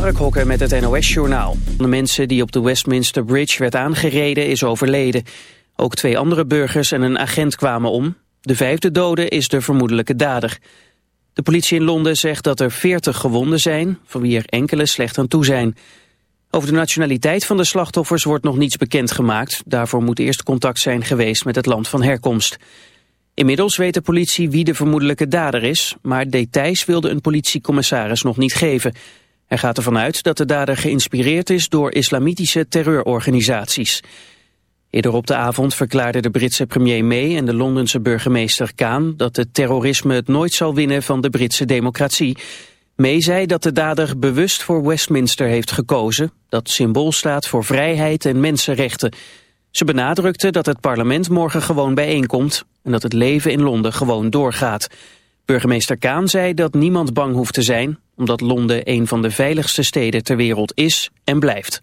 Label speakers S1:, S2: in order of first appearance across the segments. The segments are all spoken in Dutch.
S1: Mark Hokker met het NOS-journaal. De mensen die op de Westminster Bridge werd aangereden is overleden. Ook twee andere burgers en een agent kwamen om. De vijfde dode is de vermoedelijke dader. De politie in Londen zegt dat er 40 gewonden zijn, van wie er enkele slecht aan toe zijn. Over de nationaliteit van de slachtoffers wordt nog niets bekendgemaakt. Daarvoor moet eerst contact zijn geweest met het land van herkomst. Inmiddels weet de politie wie de vermoedelijke dader is, maar details wilde een politiecommissaris nog niet geven. Hij gaat ervan uit dat de dader geïnspireerd is door islamitische terreurorganisaties. Eerder op de avond verklaarden de Britse premier May en de Londense burgemeester Kaan dat het terrorisme het nooit zal winnen van de Britse democratie. May zei dat de dader bewust voor Westminster heeft gekozen, dat symbool staat voor vrijheid en mensenrechten. Ze benadrukte dat het parlement morgen gewoon bijeenkomt en dat het leven in Londen gewoon doorgaat. Burgemeester Kaan zei dat niemand bang hoeft te zijn, omdat Londen een van de veiligste steden ter wereld is en blijft.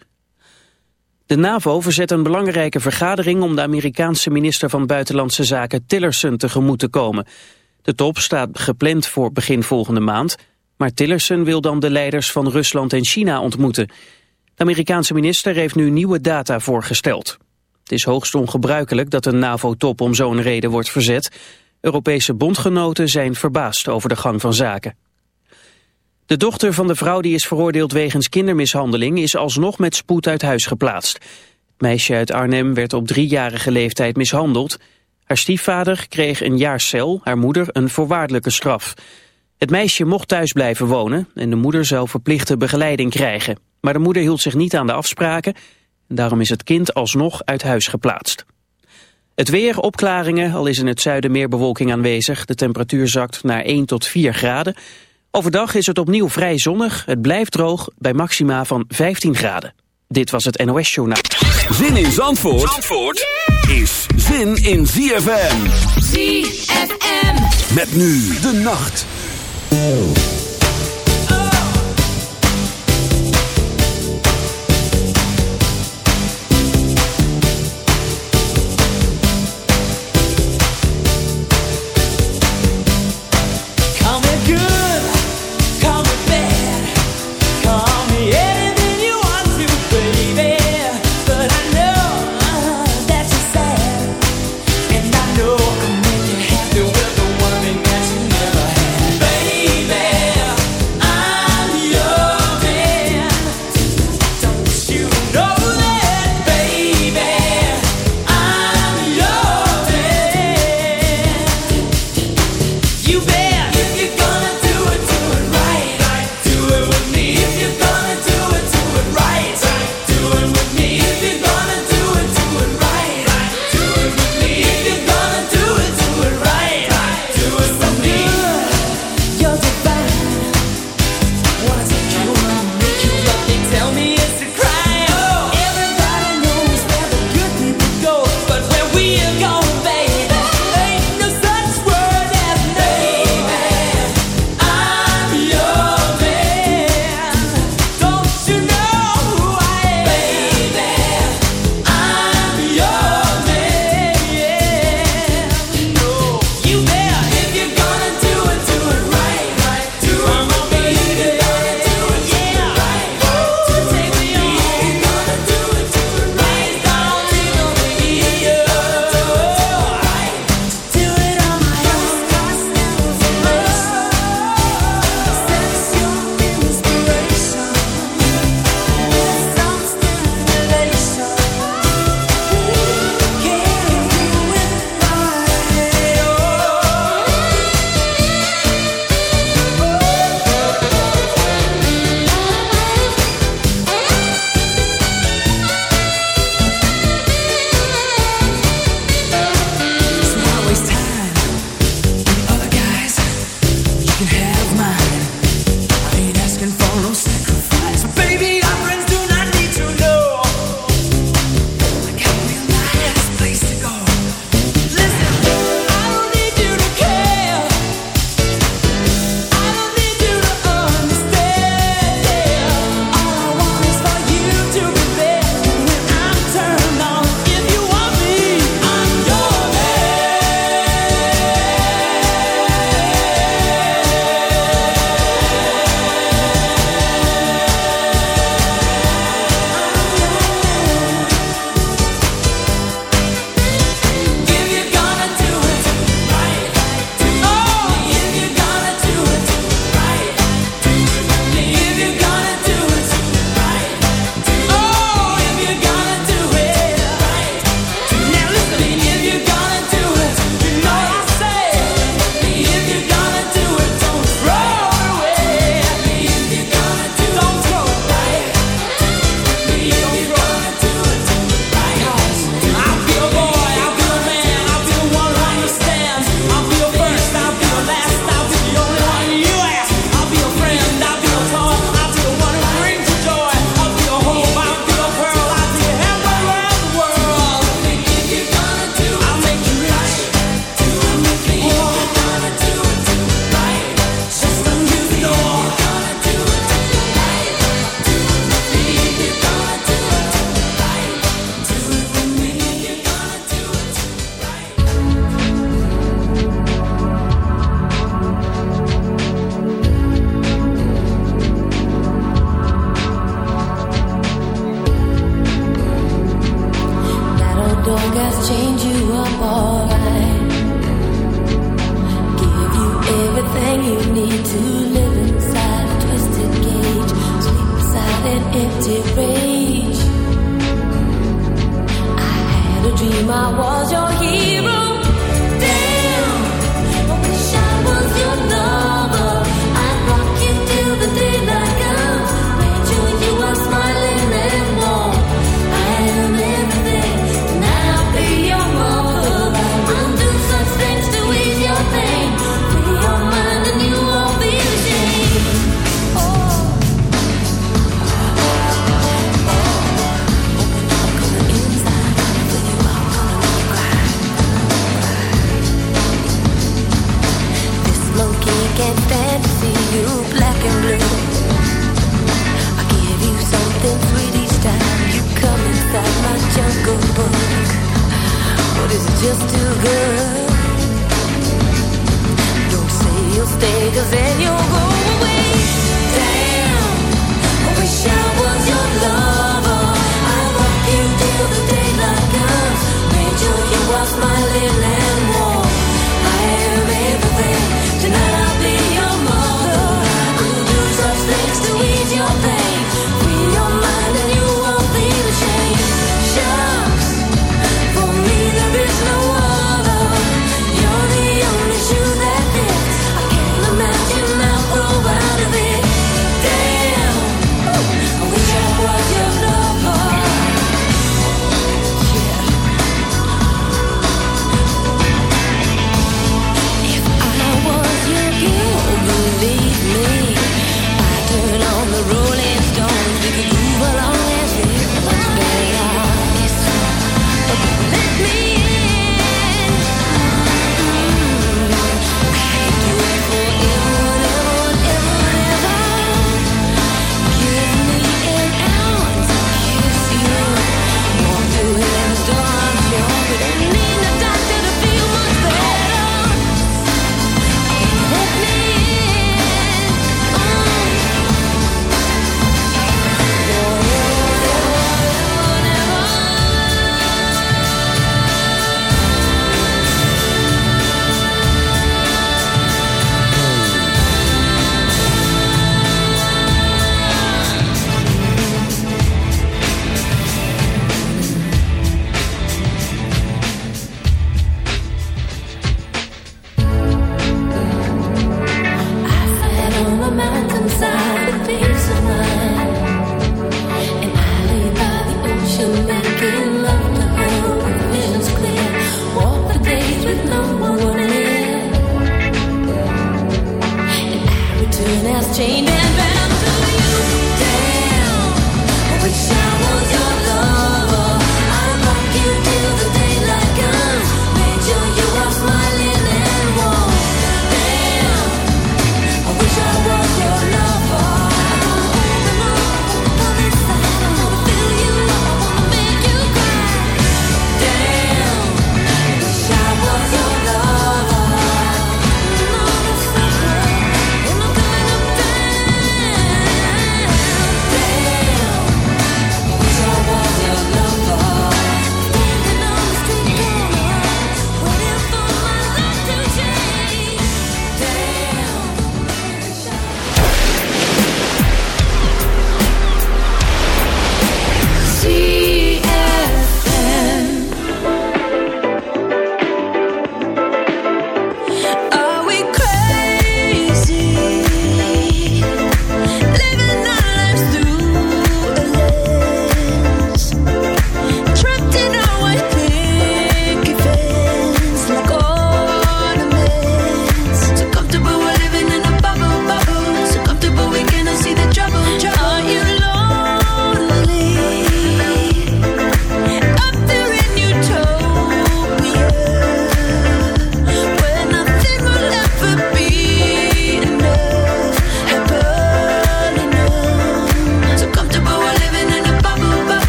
S1: De NAVO verzet een belangrijke vergadering om de Amerikaanse minister van Buitenlandse Zaken Tillerson tegemoet te komen. De top staat gepland voor begin volgende maand, maar Tillerson wil dan de leiders van Rusland en China ontmoeten. De Amerikaanse minister heeft nu nieuwe data voorgesteld. Het is hoogst ongebruikelijk dat een NAVO-top om zo'n reden wordt verzet. Europese bondgenoten zijn verbaasd over de gang van zaken. De dochter van de vrouw die is veroordeeld wegens kindermishandeling is alsnog met spoed uit huis geplaatst. Het meisje uit Arnhem werd op driejarige leeftijd mishandeld. Haar stiefvader kreeg een jaar cel, haar moeder een voorwaardelijke straf. Het meisje mocht thuis blijven wonen en de moeder zou verplichte begeleiding krijgen. Maar de moeder hield zich niet aan de afspraken Daarom is het kind alsnog uit huis geplaatst. Het weer, opklaringen, al is in het zuiden meer bewolking aanwezig. De temperatuur zakt naar 1 tot 4 graden. Overdag is het opnieuw vrij zonnig. Het blijft droog bij maxima van 15 graden. Dit was het NOS Journaal.
S2: Zin in Zandvoort, Zandvoort is zin in ZFM.
S3: ZFM.
S2: Met nu de nacht.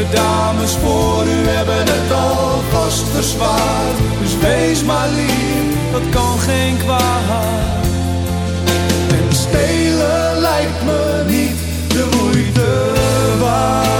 S4: de dames voor u hebben het alvast verzwaard. Dus wees maar lief, dat kan geen kwaad. En stelen lijkt me niet de moeite waard.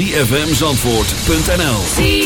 S2: www.zfmzandvoort.nl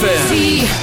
S2: ZFM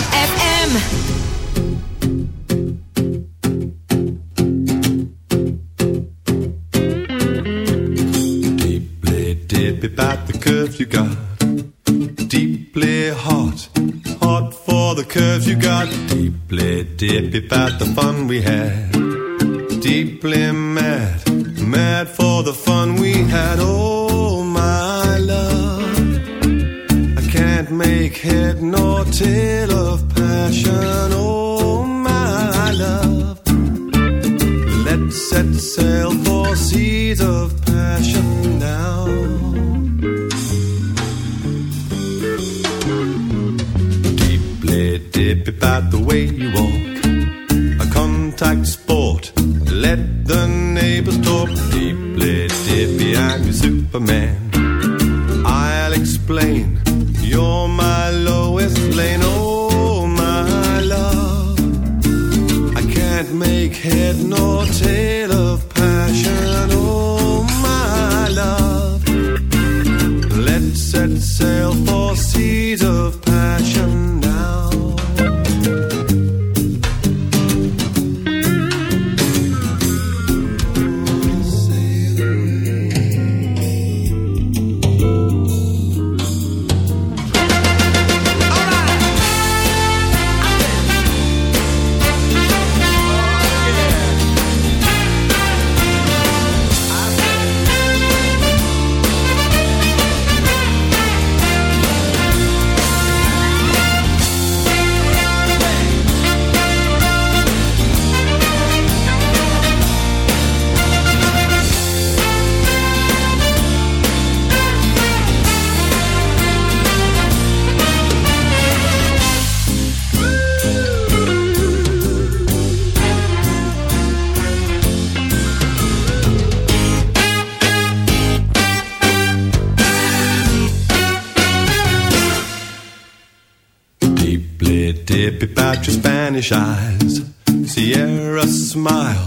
S5: smile,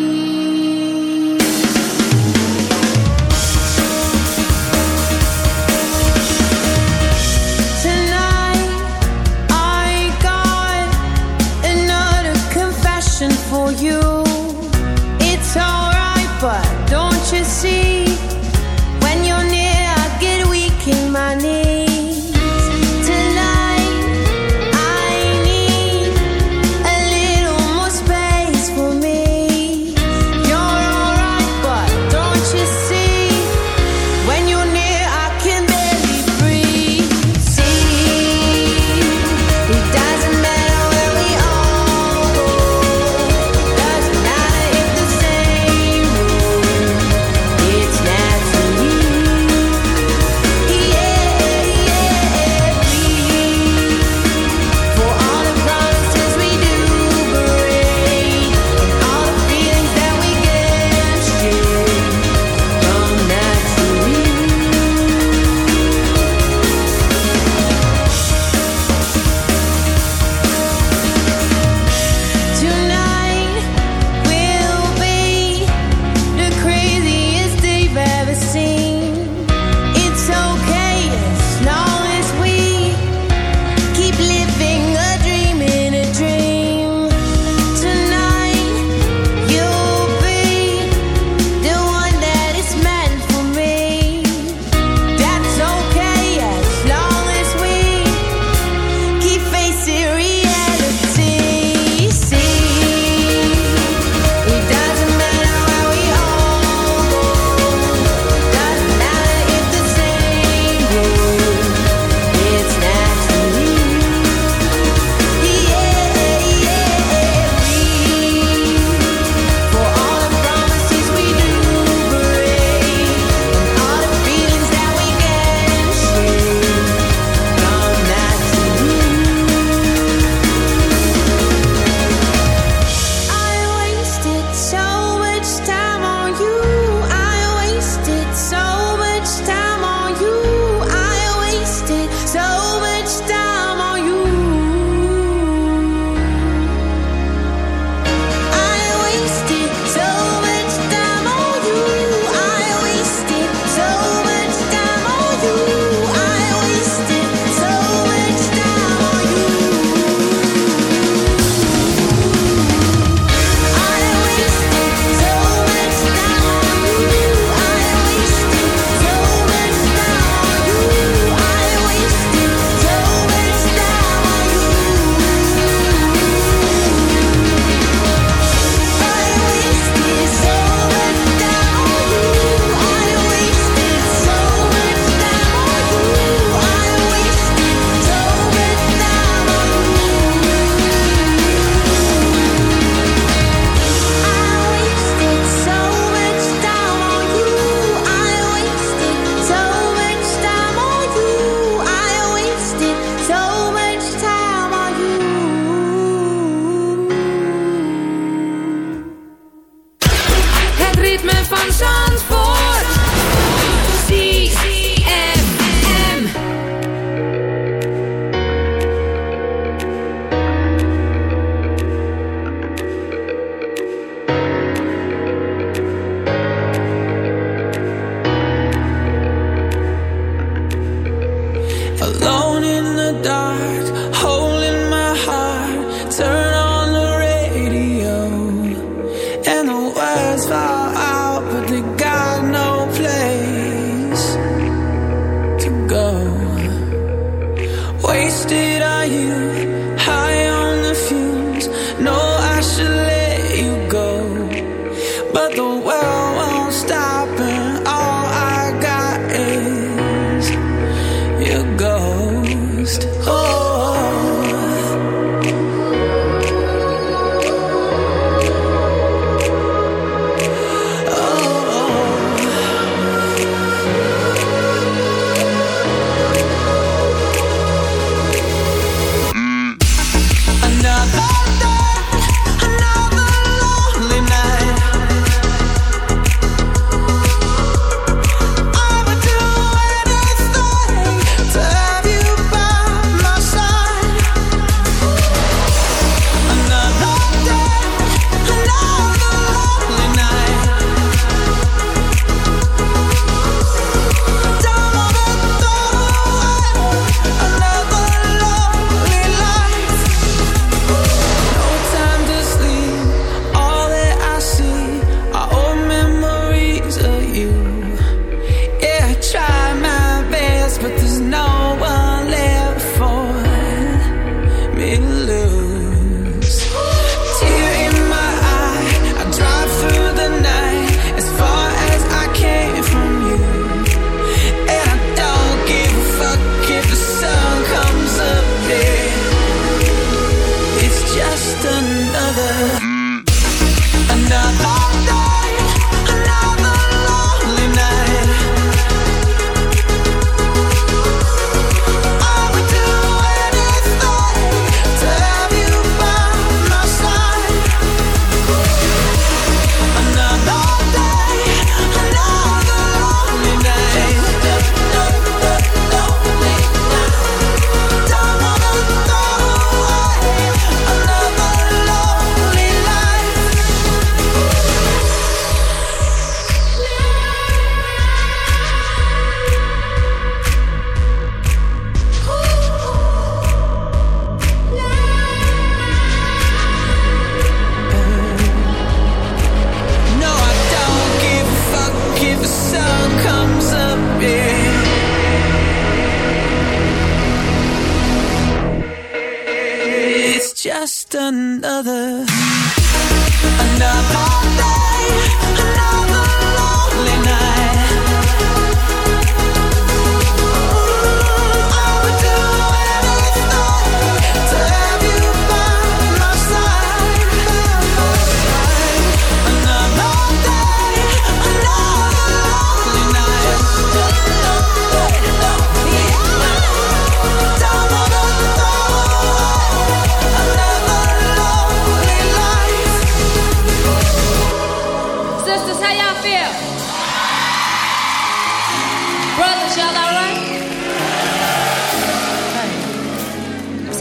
S3: emotions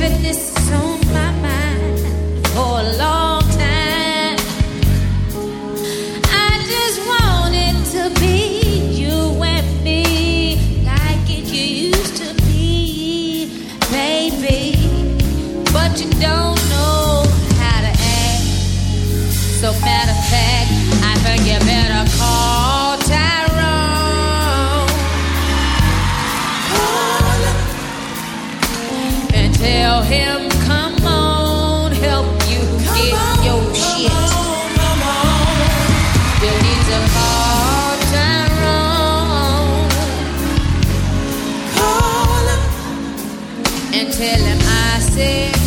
S3: if this say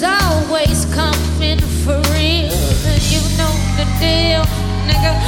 S3: Badu's always coming for real. You know the deal, nigga.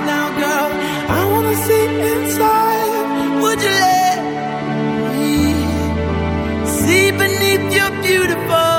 S6: you're beautiful.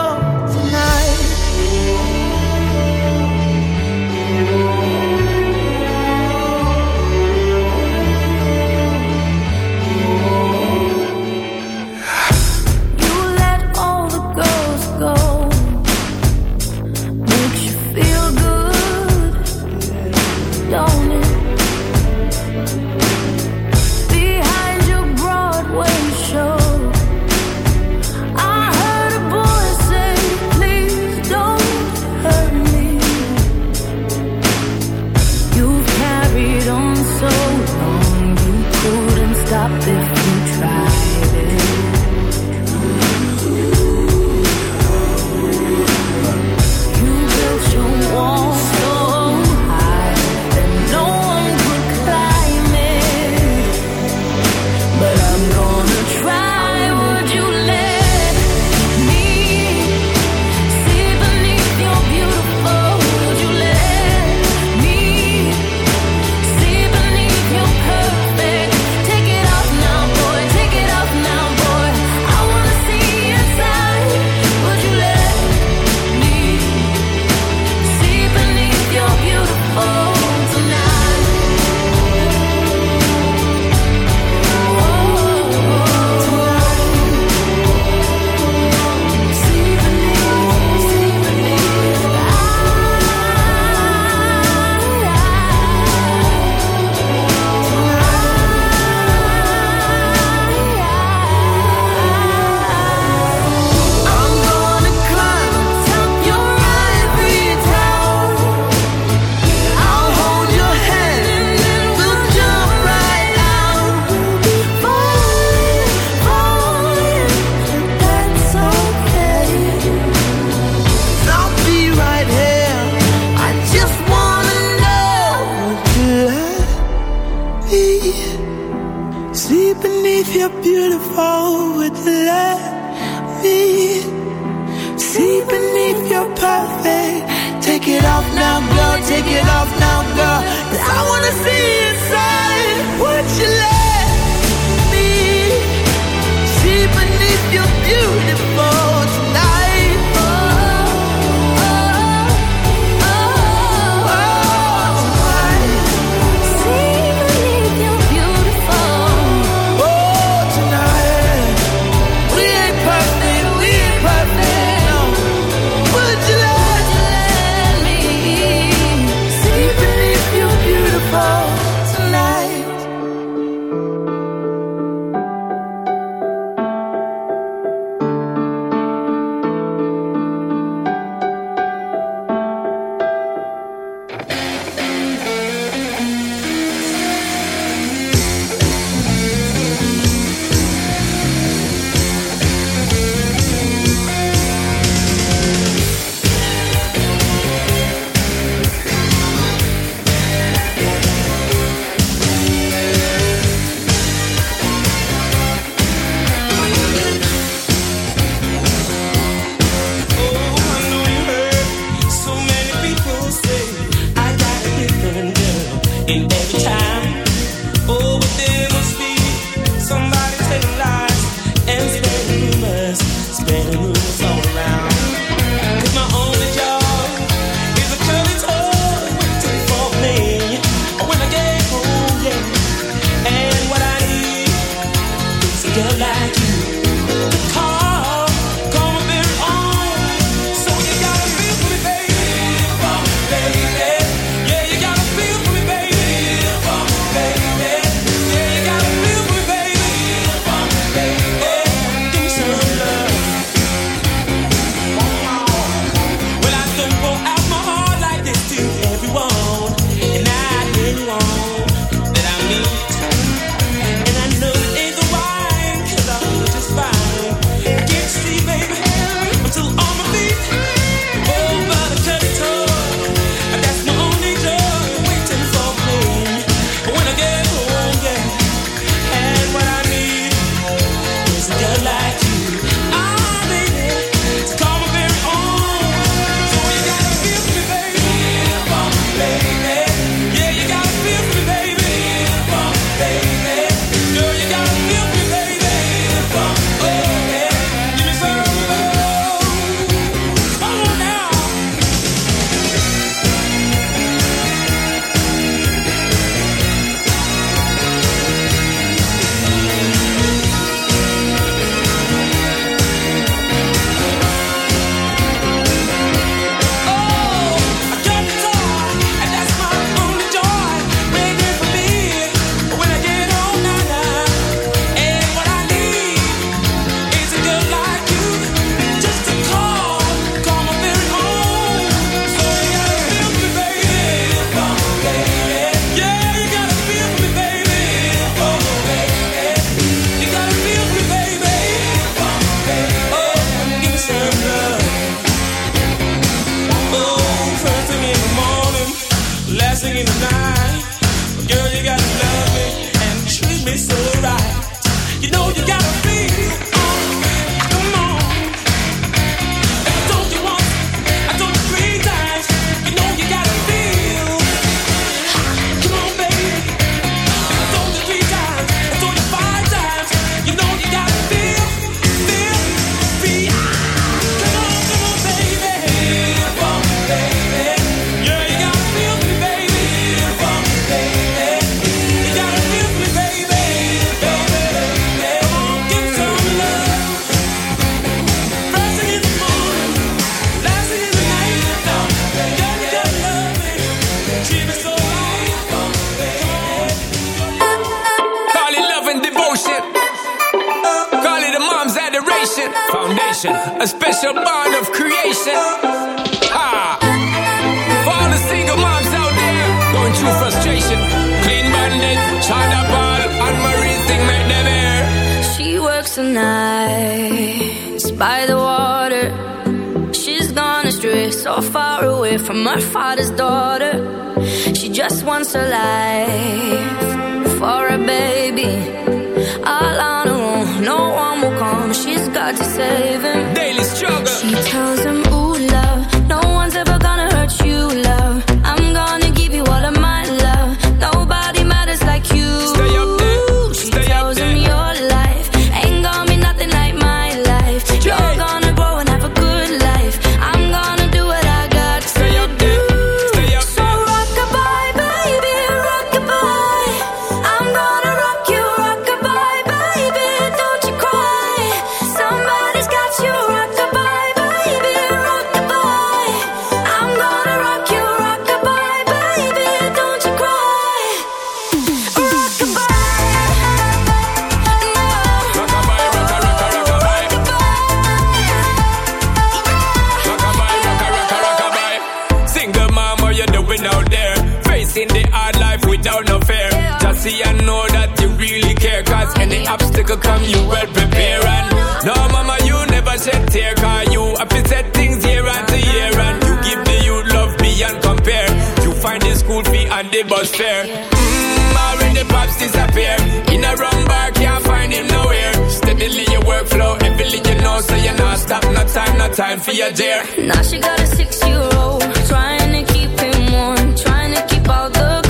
S7: See and know that you really care. Cause any obstacle come, you well prepare. And no, mama, you never shed tear. Cause you have to set things year after year. And you give the youth love beyond compare. You find the school fee and the bus fare. Mmm, already pops disappear. In a wrong bar, can't find him nowhere. Steadily your workflow, everything you know, so you're not stop. No time, no time for your dear.
S8: Now she got a six-year-old trying to keep him warm, trying to keep out the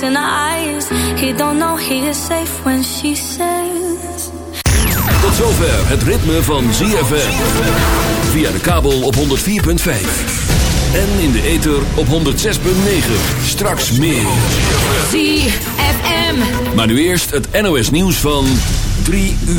S8: looks in her eyes, he don't know he is safe when she says.
S2: Tot zover het ritme van ZFM. Via de kabel op 104.5. En in de ether op 106.9. Straks meer.
S3: ZFM.
S2: Maar nu eerst het NOS nieuws van 3 uur.